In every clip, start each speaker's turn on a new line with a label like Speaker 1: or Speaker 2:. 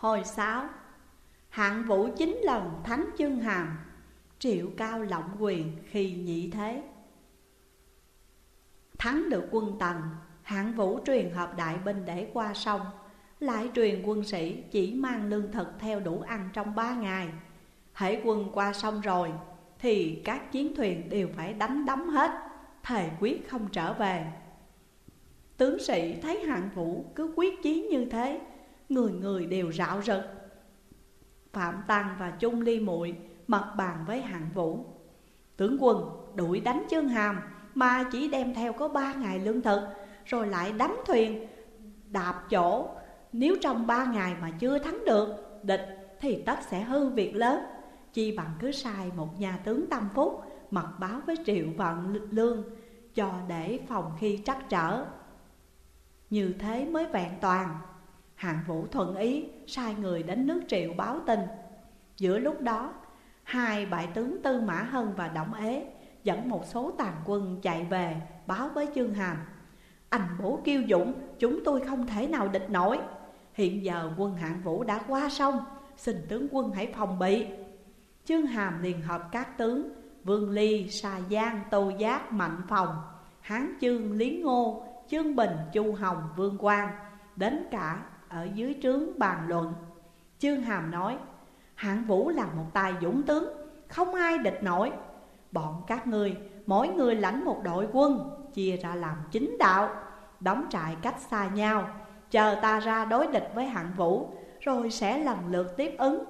Speaker 1: Hồi sáu, Hạng vũ chín lần thánh chương hàm, Triệu cao lộng quyền khi nhị thế. Thắng được quân tần, Hạng vũ truyền hợp đại binh để qua sông, Lại truyền quân sĩ chỉ mang lương thực theo đủ ăn trong ba ngày. Hãy quân qua sông rồi, Thì các chiến thuyền đều phải đánh đóng hết, Thề quyết không trở về. Tướng sĩ thấy hạng vũ cứ quyết chí như thế Người người đều rạo rực Phạm Tăng và chung Ly muội mật bàn với hạng vũ. Tướng quân đuổi đánh chương hàm Mà chỉ đem theo có ba ngày lương thực, Rồi lại đánh thuyền, đạp chỗ. Nếu trong ba ngày mà chưa thắng được địch Thì tất sẽ hư việc lớn. Chi bằng cứ sai một nhà tướng tâm phúc Mật báo với triệu vận lương Cho để phòng khi trắc trở. Như thế mới vẹn toàn. Hạng vũ thuận ý sai người đến nước triệu báo tin. Giữa lúc đó Hai bại tướng Tư Mã Hân và Đổng Ế Dẫn một số tàn quân chạy về báo với Chương Hàm. Anh bố kiêu dũng chúng tôi không thể nào địch nổi. Hiện giờ quân hạng vũ đã qua sông Xin tướng quân hãy phòng bị. Chương Hàm liền hợp các tướng Vương Ly, Sa Giang, Tô Giác, Mạnh Phòng Hán Chương, Lý Ngô, Chương Bình, Chu Hồng, Vương Quang Đến cả ở dưới trướng bàn luận. Chương Hàm nói, Hạng Vũ là một tài dũng tướng, Không ai địch nổi. Bọn các ngươi, Mỗi người lãnh một đội quân, Chia ra làm chính đạo, Đóng trại cách xa nhau. Chờ ta ra đối địch với hạng vũ, Rồi sẽ lần lượt tiếp ứng.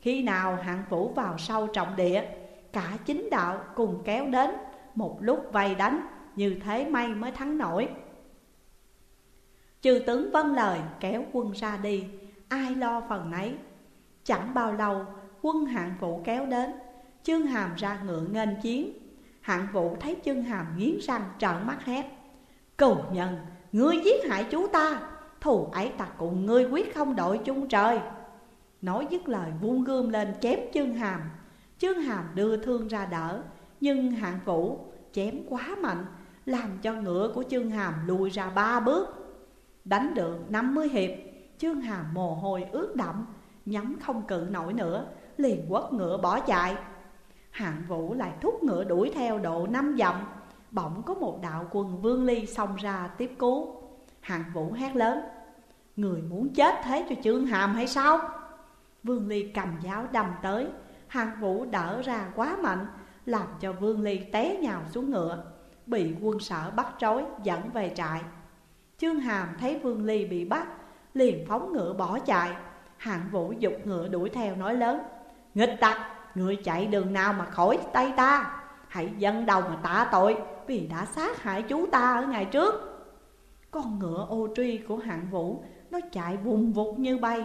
Speaker 1: Khi nào hạng vũ vào sâu trọng địa, Cả chính đạo cùng kéo đến, Một lúc vây đánh, Như thế may mới thắng nổi. Chư tướng vâng lời kéo quân ra đi. Ai lo phần nấy? Chẳng bao lâu quân hạng vũ kéo đến. Chương hàm ra ngựa nghênh chiến. Hạng vũ thấy chương hàm nghiến răng trợn mắt hét. Cừu nhân, ngươi giết hại chú ta. Thù ấy ta cùng ngươi quyết không đội chung trời. Nói dứt lời vung gươm lên chém chương hàm. Chương hàm đưa thương ra đỡ Nhưng hạng vũ chém quá mạnh Làm cho ngựa của chương hàm lùi ra ba bước. Đánh được 50 hiệp, trương hàm mồ hôi ướt đậm Nhắm không cự nổi nữa, Liền quất ngựa bỏ chạy. Hạng vũ lại thúc ngựa đuổi theo độ năm dặm, Bỗng có một đạo quân vương ly xông ra tiếp cứu. Hạng vũ hét lớn, Người muốn chết thế cho trương hàm hay sao? Vương ly cầm giáo đâm tới, Hạng vũ đỡ ra quá mạnh, Làm cho vương ly té nhào xuống ngựa, Bị quân sở bắt trói dẫn về trại. Trương hàm thấy vương ly bị bắt Liền phóng ngựa bỏ chạy. Hạng vũ dục ngựa đuổi theo nói lớn Nghịch tặc, người chạy đường nào mà khỏi tay ta? Hãy dân đầu mà tạ tội Vì đã sát hại chú ta ở ngày trước. Con ngựa ô truy của hạng vũ Nó chạy vùng vụt như bay.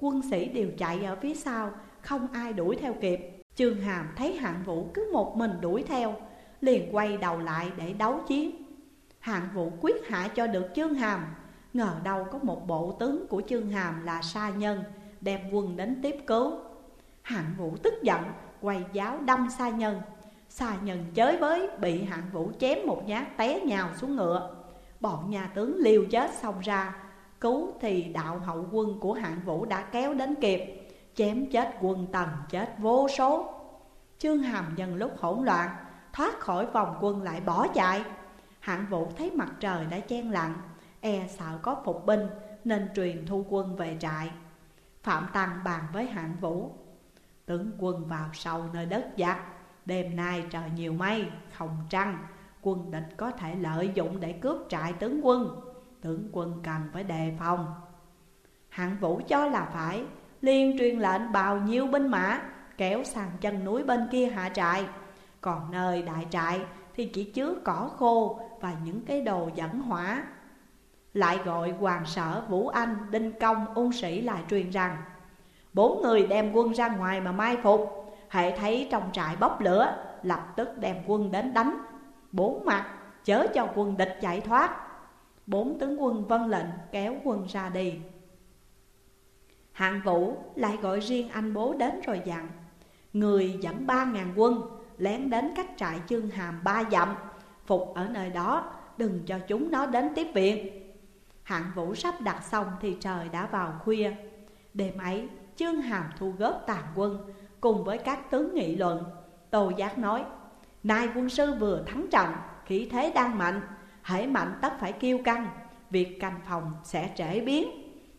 Speaker 1: Quân sĩ đều chạy ở phía sau Không ai đuổi theo kịp. Trương Hàm thấy hạng vũ cứ một mình đuổi theo Liền quay đầu lại để đấu chiến. Hạng vũ quyết hạ cho được Trương Hàm. Ngờ đâu có một bộ tướng của Trương Hàm là sa nhân, Đem quân đến tiếp cứu. Hạng vũ tức giận, quay giáo đâm sa nhân. Sa nhân chới với, bị hạng vũ chém một nhát té nhào xuống ngựa. Bọn nhà tướng liều chết xông ra. Cứu thì đạo hậu quân của hạng vũ đã kéo đến kịp. Chém chết quân tần chết vô số. Trương Hàm nhân lúc hỗn loạn, Thoát khỏi vòng quân lại bỏ chạy. Hạng vũ thấy mặt trời đã chen lặng E sợ có phục binh Nên truyền thu quân về trại. Phạm Tăng bàn với hạng vũ Tướng quân vào sâu nơi đất giặc Đêm nay trời nhiều mây, không trăng Quân địch có thể lợi dụng để cướp trại tướng quân Tướng quân cần phải đề phòng. Hạng vũ cho là phải Liên truyền lệnh bao nhiêu binh mã Kéo sang chân núi bên kia hạ trại Còn nơi đại trại thì chỉ chứa cỏ khô và những cái đồ dẫn hỏa. Lại gọi hoàng sở Vũ Anh, Đinh Công, ung sĩ lại truyền rằng Bốn người đem quân ra ngoài mà mai phục. Hệ thấy trong trại bốc lửa Lập tức đem quân đến đánh. Bốn mặt chớ cho quân địch chạy thoát. Bốn tướng quân vân lệnh kéo quân ra đi. Hạng vũ lại gọi riêng anh bố đến rồi dặn Người dẫn ba ngàn quân lén đến cách trại chương hàm ba dặm Phục ở nơi đó đừng cho chúng nó đến tiếp viện Hạng vũ sắp đặt xong thì trời đã vào khuya Đêm ấy, Chương Hàm thu góp tàn quân cùng với các tướng nghị luận. Tô Giác nói, Nay quân sư vừa thắng trận, khí thế đang mạnh, hãy mạnh tất phải kiêu căng, việc canh phòng sẽ trễ biến.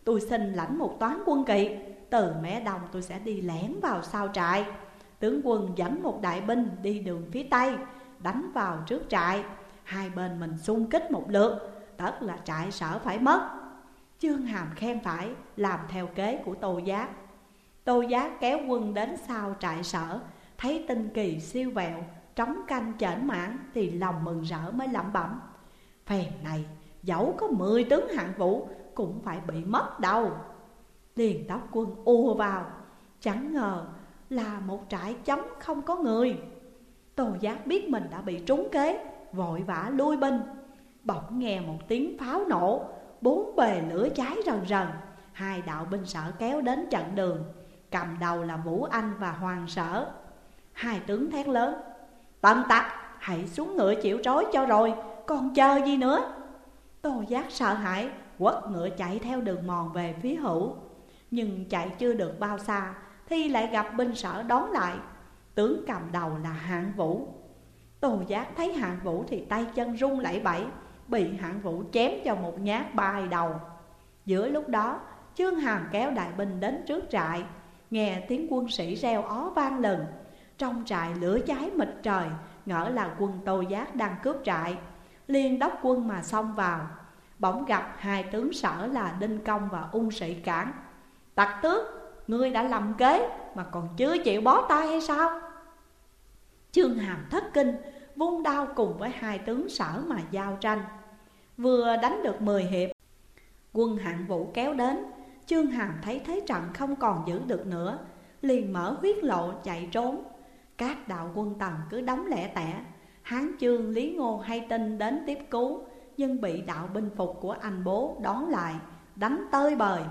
Speaker 1: Tôi xin lãnh một toán quân kỵ, từ mé đồng tôi sẽ đi lẻn vào sau trại. Tướng quân dẫn một đại binh đi đường phía tây, đánh vào trước trại. Hai bên mình xung kích một lượt, tất là trại sở phải mất. Chương Hàm khen phải, làm theo kế của Tô Giác. Tô Giác kéo quân đến sau trại sở, thấy tinh kỳ siêu vẹo, trống canh chởn mãn thì lòng mừng rỡ mới lẩm bẩm. Phèn này, dẫu có mười tướng hạng vũ cũng phải bị mất đâu. Liền đốc quân ùa vào, chẳng ngờ là một trại chấm không có người. Tô Giác biết mình đã bị trúng kế, vội vã lui binh. Bỗng nghe một tiếng pháo nổ, bốn bề lửa cháy rần rần. Hai đạo binh sở kéo đến trận đường, cầm đầu là Vũ Anh và Hoàng Sở. Hai tướng thét lớn, Tần tặc, hãy xuống ngựa chịu trói cho rồi, còn chờ gì nữa Tô giác sợ hãi, quất ngựa chạy theo đường mòn về phía hữu Nhưng chạy chưa được bao xa, thì lại gặp binh sở đón lại. Tướng cầm đầu là hạng vũ. Tô giác thấy hạng vũ thì tay chân run lẩy bẩy Bị hạng vũ chém cho một nhát bay đầu. Giữa lúc đó, Trương Hàm kéo đại binh đến trước trại Nghe tiếng quân sĩ reo ó vang lừng Trong trại lửa cháy mịt trời Ngỡ là quân Tô Giác đang cướp trại. Liên đốc quân mà xông vào. Bỗng gặp hai tướng sở là Đinh Công và Ung Sĩ Cản Tặc tước, ngươi đã lầm kế mà còn chưa chịu bó tay hay sao? Trương Hàm thất kinh, vung đao cùng với hai tướng sở mà giao tranh. Vừa đánh được 10 hiệp Quân hạng vũ kéo đến. Trương Hàm thấy thế trận không còn giữ được nữa Liền mở huyết lộ chạy trốn. Các đạo quân tần cứ đóng lẻ tẻ. Hán chương Lý Ngô hay tin đến tiếp cứu Nhưng bị đạo binh phục của anh bố đón lại Đánh tơi bời.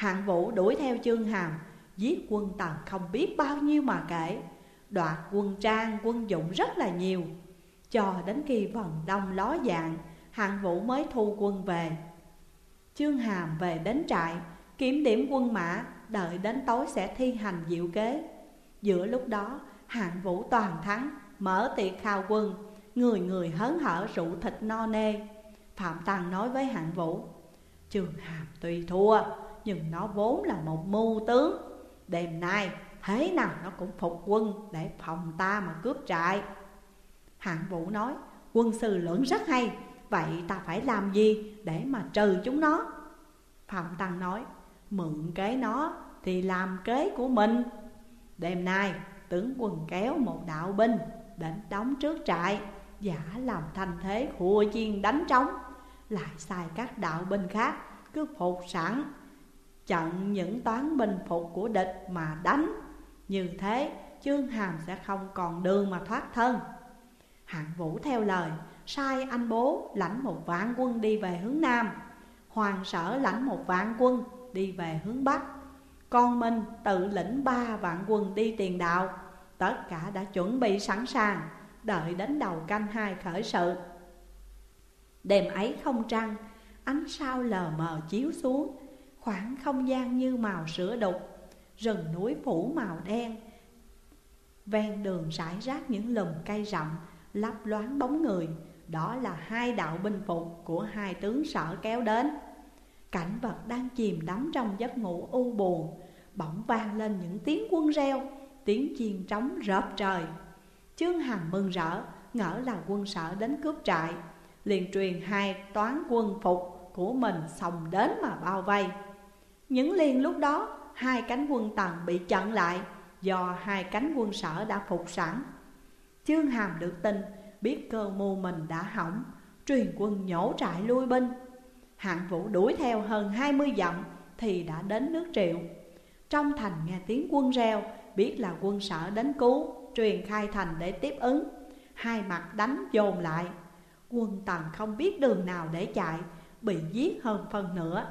Speaker 1: Hạng vũ đuổi theo chương hàm Giết quân tần không biết bao nhiêu mà kể. Đoạt quân trang, quân dụng rất là nhiều. Cho đến khi vần đông ló dạng Hạng vũ mới thu quân về. Chương hàm về đến trại Kiểm điểm quân mã Đợi đến tối sẽ thi hành diệu kế. Giữa lúc đó hạng vũ toàn thắng Mở tiệc khao quân Người người hớn hở rượu thịt no nê. Phạm Tăng nói với hạng vũ Trường Hàm tuy thua nhưng nó vốn là một mưu tướng. Đêm nay, thế nào nó cũng phục quân Để phòng ta mà cướp trại. Hạng vũ nói, Quân sư lưỡng rất hay, Vậy ta phải làm gì để mà trừ chúng nó? Phạm Tăng nói, Mượn kế nó thì làm kế của mình. Đêm nay, tướng quân kéo một đạo binh đến đóng trước trại, Giả làm thành thế khua chiên đánh trống. Lại sai các đạo binh khác cứ phục sẵn. Chặn những toán binh phục của địch mà đánh. Như thế Trương Hàm sẽ không còn đường mà thoát thân. Hạng Vũ theo lời, Sai anh bố lãnh một vạn quân đi về hướng Nam. Hoàng sở lãnh một vạn quân đi về hướng Bắc. Con mình tự lĩnh ba vạn quân đi tiền đạo. Tất cả đã chuẩn bị sẵn sàng, Đợi đến đầu canh hai khởi sự. Đêm ấy không trăng, Ánh sao lờ mờ chiếu xuống. Khoảng không gian như màu sữa đục Rừng núi phủ màu đen. Ven đường rải rác những lùm cây rậm Lấp loáng bóng người. Đó là hai đạo binh phục của hai tướng sở kéo đến. Cảnh vật đang chìm đắm trong giấc ngủ u buồn Bỗng vang lên những tiếng quân reo tiếng chiên trống rợp trời. Trương Hằng mừng rỡ, ngỡ là quân sở đến cướp trại Liền truyền hai toán quân phục của mình xông đến mà bao vây. Những liền lúc đó, hai cánh quân tần bị chặn lại Do hai cánh quân sở đã phục sẵn. Trương Hàm được tin, biết cơ mưu mình đã hỏng Truyền quân nhổ trại lui binh. Hạng vũ đuổi theo hơn hai mươi dặm thì đã đến nước triệu. Trong thành nghe tiếng quân reo biết là quân sở đến cứu Truyền khai thành để tiếp ứng. Hai mặt đánh dồn lại. Quân tần không biết đường nào để chạy Bị giết hơn phần nữa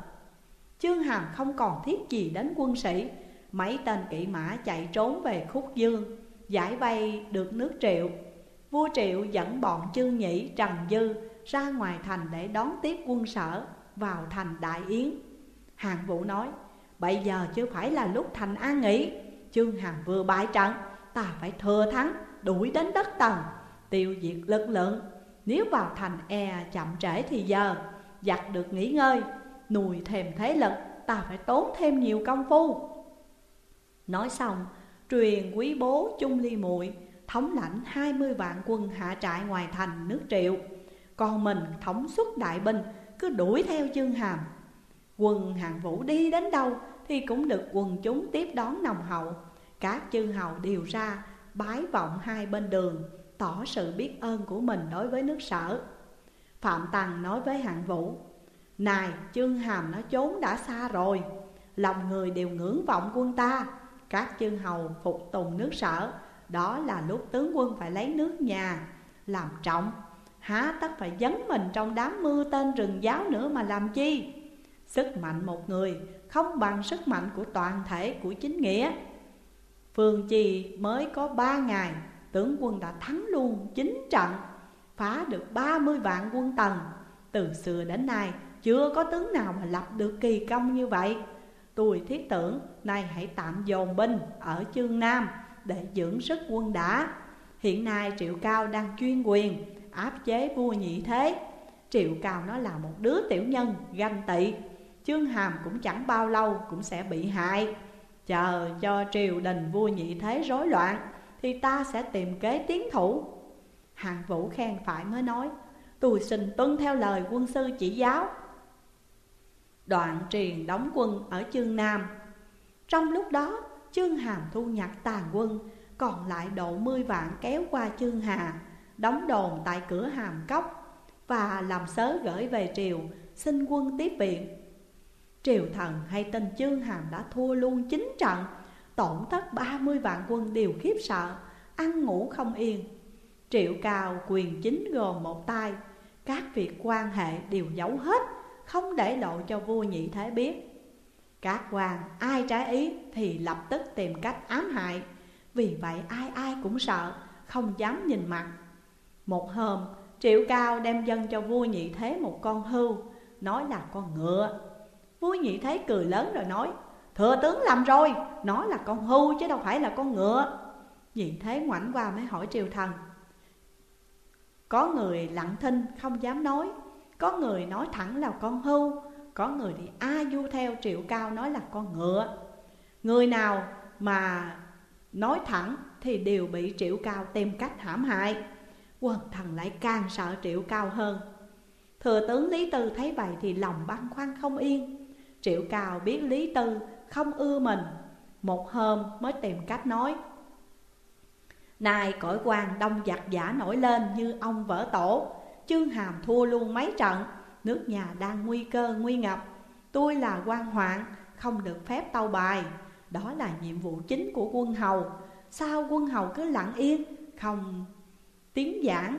Speaker 1: Chương Hàm không còn thiết gì đến quân sĩ. Mấy tên kỵ mã chạy trốn về khúc dương Giải vây được nước triệu. Vua triệu dẫn bọn Chương Nhĩ, Trần Dư Ra ngoài thành để đón tiếp quân sở Vào thành Đại Yến. Hạng Vũ nói Bây giờ chưa phải là lúc thành an nghỉ. Chương Hàm vừa bại trận Ta phải thừa thắng đuổi đến đất tầng Tiêu diệt lực lượng. Nếu vào thành e chậm trễ thì giờ Giặc được nghỉ ngơi. Nuôi thêm thế lực, Ta phải tốn thêm nhiều công phu. Nói xong, Truyền quý bố chung Ly muội, Thống lãnh 20 vạn quân hạ trại ngoài thành nước triệu. Còn mình thống suất đại binh, Cứ đuổi theo chương hàm. Quân hạng vũ đi đến đâu Thì cũng được quần chúng tiếp đón nồng hậu. Các chư hầu đều ra, Bái vọng hai bên đường, Tỏ sự biết ơn của mình đối với nước sở. Phạm Tằng nói với hạng vũ này, chương hàm nó trốn đã xa rồi. Lòng người đều ngưỡng vọng quân ta. Các chương hầu phục tùng nước sở. Đó là lúc tướng quân phải lấy nước nhà Làm trọng. Há tất phải dấn mình trong đám mưa tên rừng giáo nữa mà làm chi? Sức mạnh một người không bằng sức mạnh của toàn thể của chính nghĩa. Phương chi mới có ba ngày, Tướng quân đã thắng luôn chín trận, Phá được ba mươi vạn quân tần. Từ xưa đến nay chưa có tướng nào mà lập được kỳ công như vậy. Tôi thiết tưởng nay hãy tạm dồn binh ở Chương Nam Để dưỡng sức quân đã. Hiện nay Triệu Cao đang chuyên quyền, áp chế vua nhị thế. Triệu Cao nó là một đứa tiểu nhân, ganh tị. Chương Hàm cũng chẳng bao lâu cũng sẽ bị hại. Chờ cho triều đình vua nhị thế rối loạn, Thì ta sẽ tìm kế tiến thủ. Hàng Vũ khen phải mới nói, Tôi xin tuân theo lời quân sư chỉ giáo. Đoạn triền đóng quân ở Chương Nam. Trong lúc đó, Chương Hàm thu nhặt tàn quân, Còn lại độ mươi vạn kéo qua Chương Hà, Đóng đồn tại cửa Hàm Cốc Và làm sớ gửi về triều, Xin quân tiếp viện. Triều thần hay tên Chương Hàm đã thua luôn chín trận, Tổn thất ba mươi vạn quân đều khiếp sợ, Ăn ngủ không yên. Triệu cao quyền chính gồm một tay, Các việc quan hệ đều giấu hết. Không để lộ cho vua nhị thế biết. Các quan ai trái ý thì lập tức tìm cách ám hại. Vì vậy ai ai cũng sợ Không dám nhìn mặt. Một hôm Triệu cao đem dâng cho vua nhị thế một con hưu Nói là con ngựa. Vua nhị thế cười lớn rồi nói Thừa tướng làm rồi, nó là con hưu chứ đâu phải là con ngựa. Nhị thế ngoảnh qua mới hỏi triều thần Có người lặng thinh không dám nói có người nói thẳng là con hưu, Có người thì a du theo, triệu cao nói là con ngựa. Người nào mà nói thẳng thì đều bị triệu cao tìm cách hãm hại. Quần thần lại càng sợ triệu cao hơn. Thừa tướng Lý Tư thấy vậy thì lòng băn khoăn không yên. Triệu Cao biết Lý Tư không ưa mình. Một hôm mới tìm cách nói Này cõi quan đông giặc giả nổi lên như ông vỡ tổ. Chương Hàm thua luôn mấy trận. Nước nhà đang nguy cơ, nguy ngập. Tôi là quan hoạn, không được phép tâu bài. Đó là nhiệm vụ chính của quân hầu. Sao quân hầu cứ lặng yên, Không tiếng giảng?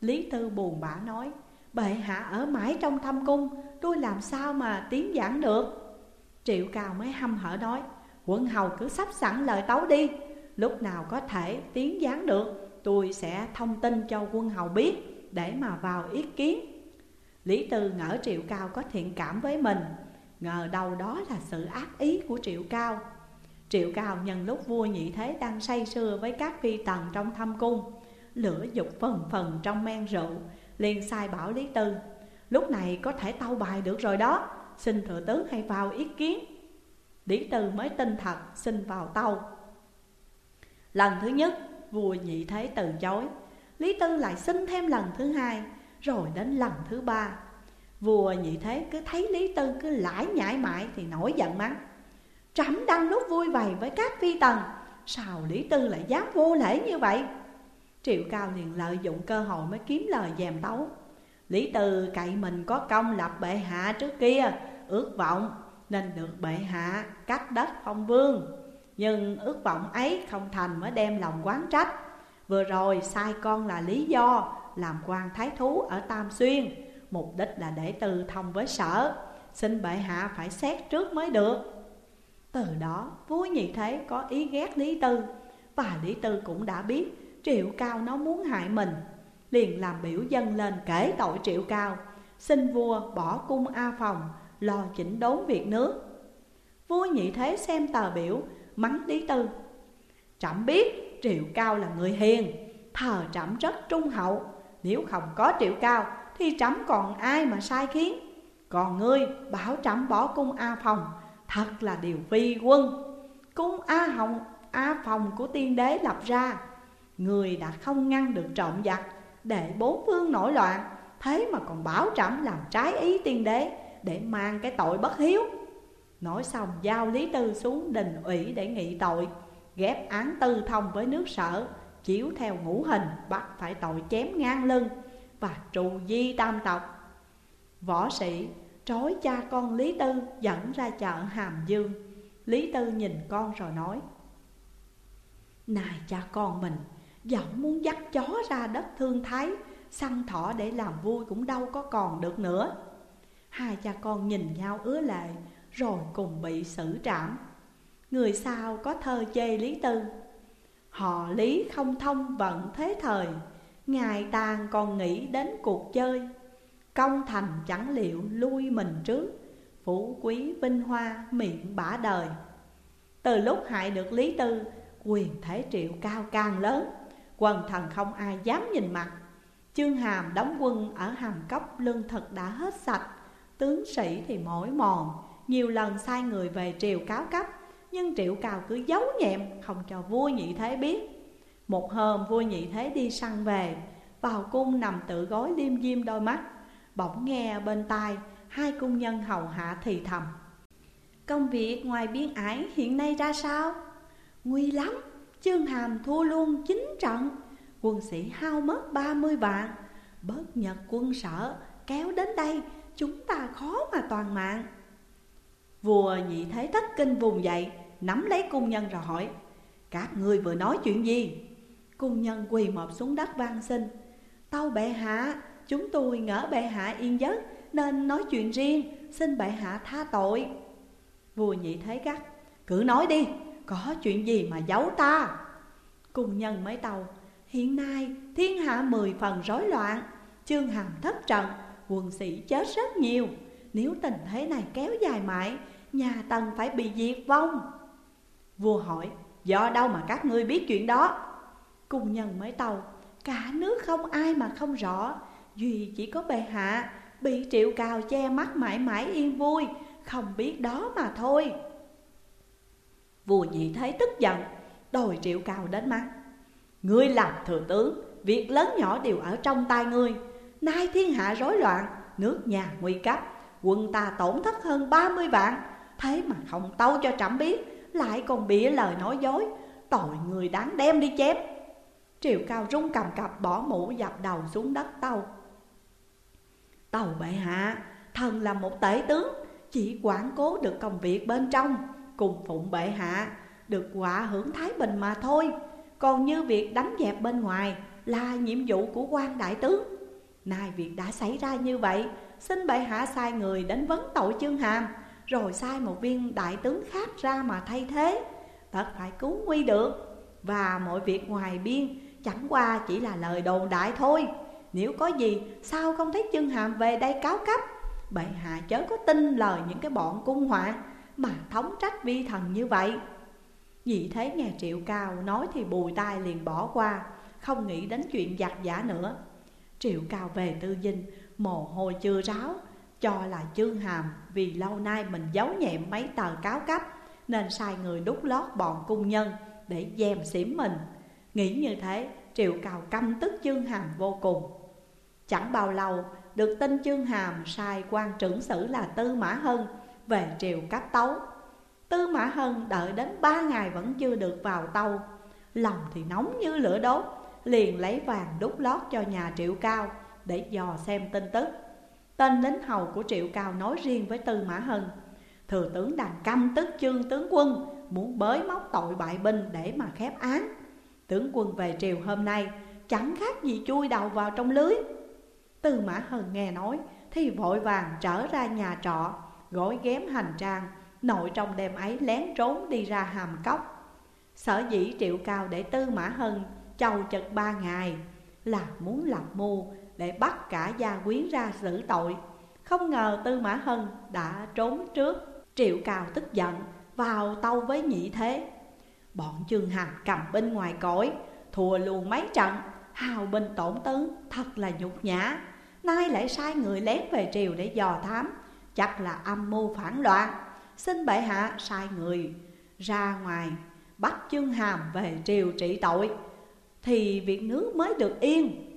Speaker 1: Lý Tư buồn bã nói, Bệ hạ ở mãi trong thâm cung, Tôi làm sao mà tiến giảng được? Triệu Cao mới hăm hở nói, quân hầu cứ sắp sẵn lời tấu đi. Lúc nào có thể tiến giảng được, Tôi sẽ thông tin cho quân hầu biết. Để mà vào ý kiến. Lý Tư ngỡ Triệu Cao có thiện cảm với mình, Ngờ đâu đó là sự ác ý của Triệu Cao. Triệu Cao nhân lúc vua nhị thế đang say sưa với các phi tần trong thâm cung, Lửa dục phần phần trong men rượu, liền sai bảo Lý Tư, Lúc này có thể tâu bài được rồi đó, Xin thừa tướng hay vào ý kiến. Lý Tư mới tin thật, xin vào tâu Lần thứ nhất, vua nhị thế từ chối. Lý Tư lại xin thêm lần thứ hai, Rồi đến lần thứ ba. Vua nhị thế cứ thấy Lý Tư cứ lãi nhãi mãi thì nổi giận mắng. Trẫm đang lúc vui vầy với các phi tần, Sao Lý Tư lại dám vô lễ như vậy? Triệu Cao liền lợi dụng cơ hội mới kiếm lời dèm tấu Lý Tư cậy mình có công lập bệ hạ trước kia, Ước vọng nên được bệ hạ cắt đất phong vương. Nhưng ước vọng ấy không thành mới đem lòng quán trách. Vừa rồi sai con là lý do làm quan thái thú ở Tam Xuyên. Mục đích là để từ thông với sở. Xin bệ hạ phải xét trước mới được. Từ đó, vua nhị thế có ý ghét Lý Tư, Và Lý Tư cũng đã biết Triệu Cao nó muốn hại mình. Liền làm biểu dân lên kể tội Triệu Cao, Xin vua bỏ cung A Phòng, Lo chỉnh đốn việc nước. Vua nhị thế xem tờ biểu, Mắng Lý Tư, Trẫm biết Triệu Cao là người hiền, Thờ trẫm rất trung hậu. Nếu không có Triệu Cao, Thì trẫm còn ai mà sai khiến? Còn ngươi, bảo trẫm bỏ cung A Phòng, Thật là điều phi quân. Cung A Hồng, A Phòng của tiên đế lập ra. Người đã không ngăn được trộm giặc, Để bốn phương nổi loạn. Thế mà còn bảo trẫm làm trái ý tiên đế, Để mang cái tội bất hiếu. Nói xong, giao Lý Tư xuống đình ủy để nghị tội. Ghép án tư thông với nước sở, Chiếu theo ngũ hình, bắt phải tội chém ngang lưng Và trù di tam tộc. Võ sĩ, trói cha con Lý Tư dẫn ra chợ Hàm Dương. Lý Tư nhìn con rồi nói, Này cha con mình, Dẫu muốn dắt chó ra đất thương thái, Săn thỏ để làm vui cũng đâu có còn được nữa. Hai cha con nhìn nhau ứa lệ, Rồi cùng bị xử trảm. Người sao có thơ chê Lý Tư? Họ Lý không thông vận thế thời. Ngài tàn còn nghĩ đến cuộc chơi. Công thành chẳng liệu lui mình trước. Phú quý vinh hoa miệng bả đời. Từ lúc hại được Lý Tư, Quyền thế triệu cao càng lớn. Quần thần không ai dám nhìn mặt. Chương Hàm đóng quân ở Hàm Cốc lương thực đã hết sạch. Tướng sĩ thì mỏi mòn. Nhiều lần sai người về triều cáo cấp. Nhưng triệu cào cứ giấu nhẹm, Không cho vua nhị thế biết. Một hôm, vua nhị thế đi săn về. Vào cung nằm tự gối liêm diêm đôi mắt. Bỗng nghe bên tai, Hai cung nhân hầu hạ thì thầm. Công việc ngoài biên ải hiện nay ra sao? Nguy lắm, Chương Hàm thua luôn chín trận. Quân sĩ hao mất ba mươi vạn. Bớt nhật quân sở, kéo đến đây, Chúng ta khó mà toàn mạng. Vua nhị thế thất kinh vùng dậy. Nắm lấy cung nhân rồi hỏi, Các ngươi vừa nói chuyện gì? Cung nhân quỳ mọp xuống đất van xin, Tâu bệ hạ, Chúng tôi ngỡ bệ hạ yên giấc, Nên nói chuyện riêng, Xin bệ hạ tha tội. Vua nhị thấy gắt, Cứ nói đi, Có chuyện gì mà giấu ta? Cung nhân mới tàu Hiện nay thiên hạ mười phần rối loạn, Chương hàm thất trận, Quân sĩ chết rất nhiều. Nếu tình thế này kéo dài mãi, Nhà Tần phải bị diệt vong. Vua hỏi Do đâu mà các ngươi biết chuyện đó? Cung nhân mới tàu Cả nước không ai mà không rõ, Duy chỉ có bệ hạ, Bị triệu cào che mắt mãi mãi yên vui, Không biết đó mà thôi. Vua nhị thấy tức giận, Đòi triệu cào đến mắt Ngươi làm thừa tướng, Việc lớn nhỏ đều ở trong tay ngươi. Nay thiên hạ rối loạn, Nước nhà nguy cấp, Quân ta tổn thất hơn 30 vạn, Thế mà không tâu cho trẫm biết lại còn bịa lời nói dối. Tội người đáng đem đi chém. Triệu cao rung cầm cập bỏ mũ dập đầu xuống đất tàu. Tàu bệ hạ, Thần là một tể tướng, Chỉ quản cố được công việc bên trong, Cùng phụng bệ hạ, Được quả hưởng thái bình mà thôi. Còn như việc đánh dẹp bên ngoài Là nhiệm vụ của quan đại tướng. Nay việc đã xảy ra như vậy, Xin bệ hạ sai người đến vấn tội chương hàm. Rồi sai một viên đại tướng khác ra mà thay thế. Tất phải cứu nguy được. Và mọi việc ngoài biên Chẳng qua chỉ là lời đồn đại thôi. Nếu có gì, sao không thấy chân hàm về đây cáo cấp? Bệ hạ chớ có tin lời những cái bọn cung họa Mà thống trách vi thần như vậy. Vì thế nghe triệu cao nói thì bùi tai liền bỏ qua, Không nghĩ đến chuyện giặc giả nữa. Triệu cao về tư dinh, Mồ hôi chưa ráo cho là chương hàm, Vì lâu nay mình giấu nhẹm mấy tờ cáo cấp Nên sai người đút lót bọn cung nhân Để dèm xỉm mình. Nghĩ như thế, Triệu cao căm tức chương hàm vô cùng. Chẳng bao lâu, Được tin chương hàm sai quan trưởng sử là Tư Mã Hân Về triều cấp tấu. Tư Mã Hân đợi đến ba ngày vẫn chưa được vào tâu Lòng thì nóng như lửa đốt, Liền lấy vàng đút lót cho nhà triệu cao Để dò xem tin tức. Tên lính hầu của triệu cao nói riêng với Tư Mã Hân. Thừa tướng đàn căm tức chương tướng quân, Muốn bới móc tội bại binh để mà khép án. Tướng quân về triều hôm nay, Chẳng khác gì chui đầu vào trong lưới. Tư Mã Hân nghe nói, Thì vội vàng trở ra nhà trọ Gói ghém hành trang, Nội trong đêm ấy lén trốn đi ra hàm cốc. Sở dĩ triệu cao để Tư Mã Hân Chầu chật ba ngày Là muốn lập mưu để bắt cả gia quyến ra xử tội. Không ngờ Tư Mã Hân đã trốn trước. Triệu Cao tức giận, vào tâu với nhị thế. Bọn Trương Hàm cầm binh ngoài cõi Thua luôn mấy trận, Hào binh tổn tướng Thật là nhục nhã. Nay lại sai người lén về triều để dò thám, Chắc là âm mưu phản loạn. Xin bệ hạ sai người ra ngoài Bắt Trương Hàm về triều trị tội, Thì việc nước mới được yên.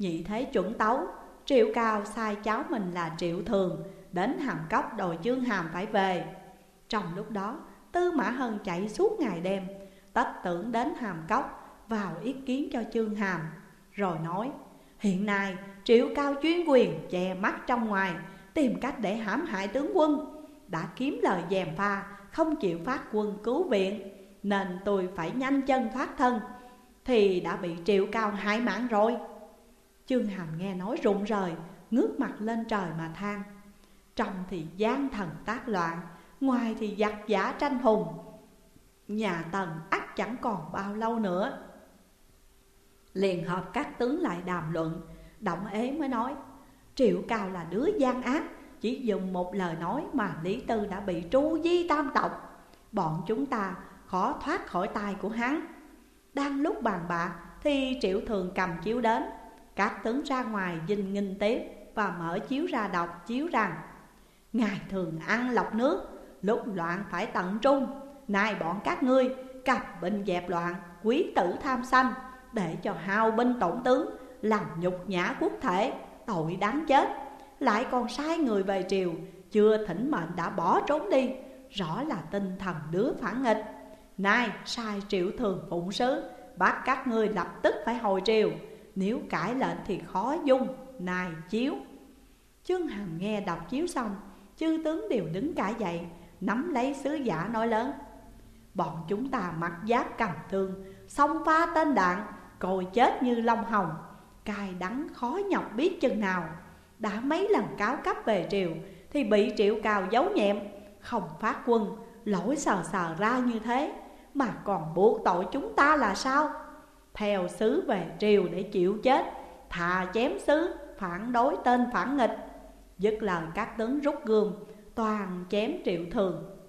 Speaker 1: Nhị thế chuẩn tấu Triệu Cao sai cháu mình là Triệu Thường, Đến hàm cốc đòi Trương Hàm phải về. Trong lúc đó, Tư Mã Hân chạy suốt ngày đêm, Tất tưởng đến hàm cốc, Vào ý kiến cho Trương Hàm, Rồi nói, Hiện nay Triệu Cao chuyên quyền che mắt trong ngoài, Tìm cách để hãm hại tướng quân. Đã kiếm lời dèm pha, Không chịu phát quân cứu viện, Nên tôi phải nhanh chân thoát thân, Thì đã bị Triệu Cao hại mạng rồi chương Hàm nghe nói rụng rời, Ngước mặt lên trời mà than. Trong thì gian thần tác loạn, Ngoài thì giặc giả tranh hùng. Nhà Tần ắt chẳng còn bao lâu nữa. Liền hợp các tướng lại đàm luận, Động ế mới nói, Triệu Cao là đứa gian ác, Chỉ dùng một lời nói mà Lý Tư đã bị tru di tam tộc. Bọn chúng ta khó thoát khỏi tay của hắn. Đang lúc bàn bạc thì Triệu Thường cầm chiếu đến các tướng ra ngoài dinh nghinh tiếp Và mở chiếu ra đọc, chiếu rằng, Ngài thường ăn lọc nước, Lúc loạn phải tận trung. Nay bọn các ngươi cặp binh dẹp loạn, Quý tử tham sanh, Để cho hao binh tổn tướng, Làm nhục nhã quốc thể, Tội đáng chết. Lại còn sai người về triều, Chưa thỉnh mệnh đã bỏ trốn đi. Rõ là tinh thần đứa phản nghịch. Nay sai triệu thường phụng sứ, Bắt các ngươi lập tức phải hồi triều. Nếu cãi lệnh thì khó dung, nài chiếu. Trương Hằng nghe đọc chiếu xong, Chư tướng đều đứng cả dậy Nắm lấy sứ giả nói lớn, Bọn chúng ta mặc giáp cầm thương, Xông pha tên đạn Cồi chết như long hồng, Cài đắng khó nhọc biết chừng nào. Đã mấy lần cáo cấp về triều Thì bị triệu cào giấu nhẹm, Không phát quân, Lỗi sờ sờ ra như thế, Mà còn buộc tội chúng ta là sao? Theo sứ về triều để chịu chết, Thà chém sứ Phản đối tên phản nghịch. Dứt lời các tướng rút gươm, Toàn chém triệu thường.